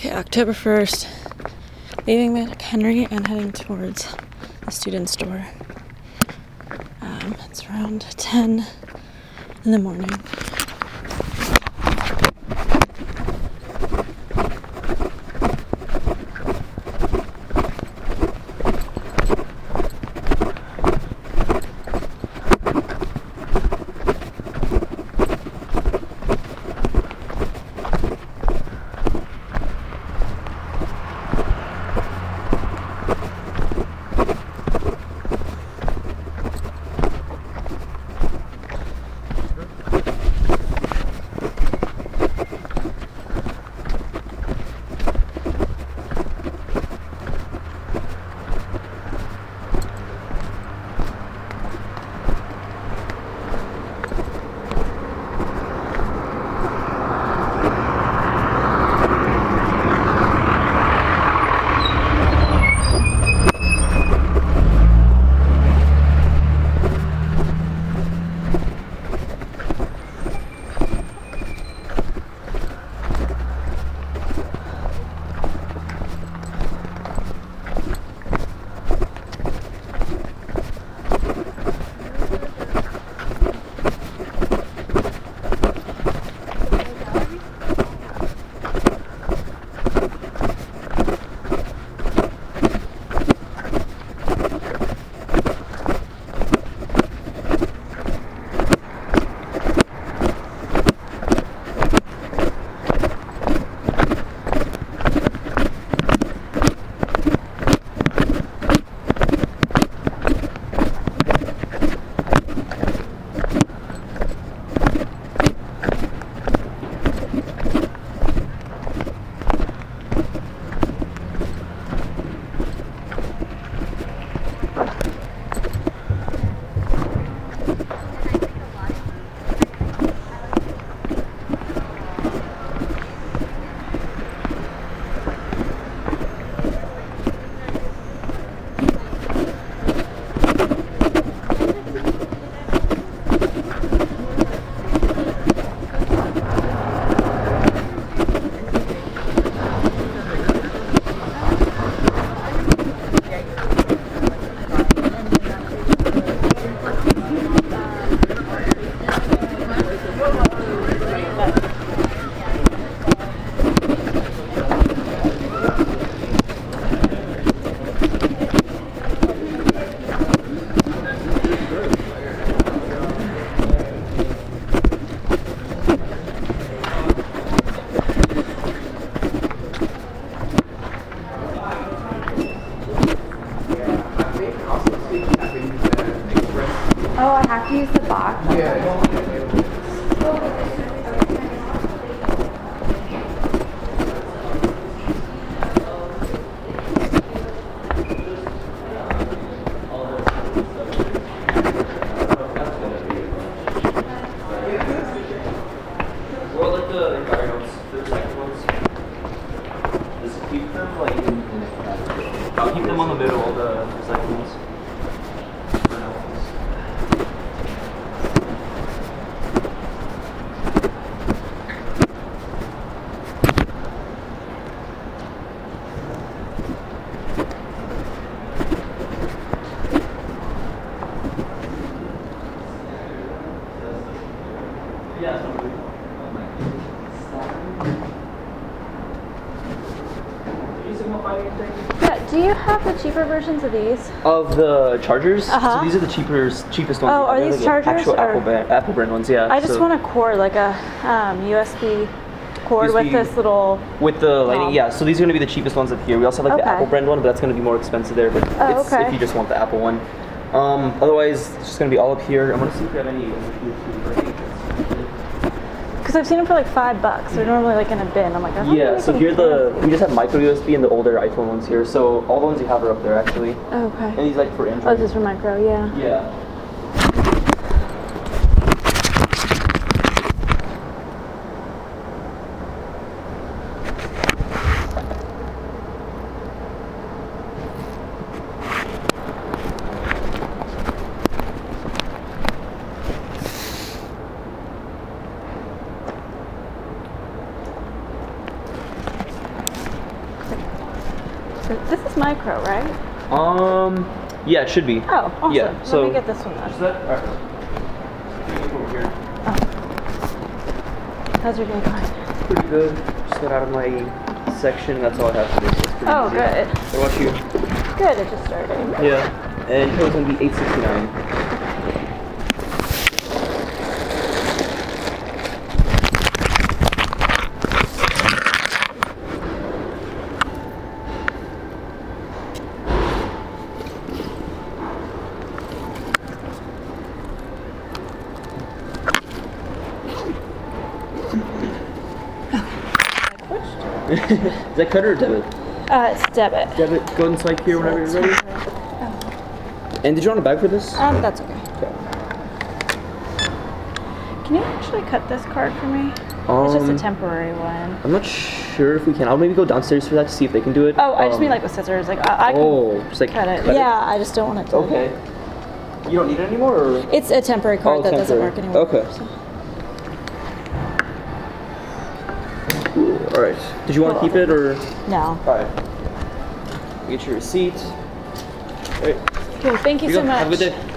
Okay, October 1st, leaving McHenry and heading towards the student store. Um, it's around 10 in the morning. Cheaper versions of these? Of the chargers, Uh-huh. so these are the cheapest, cheapest ones. Oh, are these like chargers, Actual Apple, brand, Apple brand ones, yeah. I just so- want a cord, like a um, USB cord with this little. With the Lightning, knob. yeah. So these are gonna be the cheapest ones up here. We also have like the Apple brand one, but that's gonna be more expensive there. But Oh, it's okay. if you just want the Apple one. Um, otherwise, it's just gonna be all up here. I'm gonna see if we have any. Because I've seen them for like five bucks. They're normally like in a bin. I'm like, don't Yeah. So here the we just have micro USB and the older iPhone ones here. So all the ones you have are up there actually. Oh, okay. And these like for oh, Android. Oh, this is for micro, yeah. Yeah. Micro, right? Um, yeah, it should be. Oh, awesome. Yeah, Let so- me get this one Is that alright? Over here. How's your day going? Pretty good. Just got out of my section. That's all I have today. So Oh, easy. good. What about you? Good, it just started. Yeah. And it was gonna be 869. Is that credit or debit? Uh, it's debit. Debit. Go ahead and swipe here whenever you're ready. Oh. And did you want a bag for this? Um, that's okay. Okay. Can you actually cut this card for me? Um, it's just a Um, temporary one. I'm not sure if we can. I'll maybe go downstairs for that to see if they can do it. Oh, I just Um, mean like with scissors. Like I, I can Oh, just like cut it. Yeah, I just don't want it to. Okay. You don't need it anymore, or? It's a temporary card Oh, that doesn't work anymore. Okay. so. All right. Did you want to keep it or? No. All right. Get your receipt. All right. Okay, thank you, Here so go. much. Have a good day.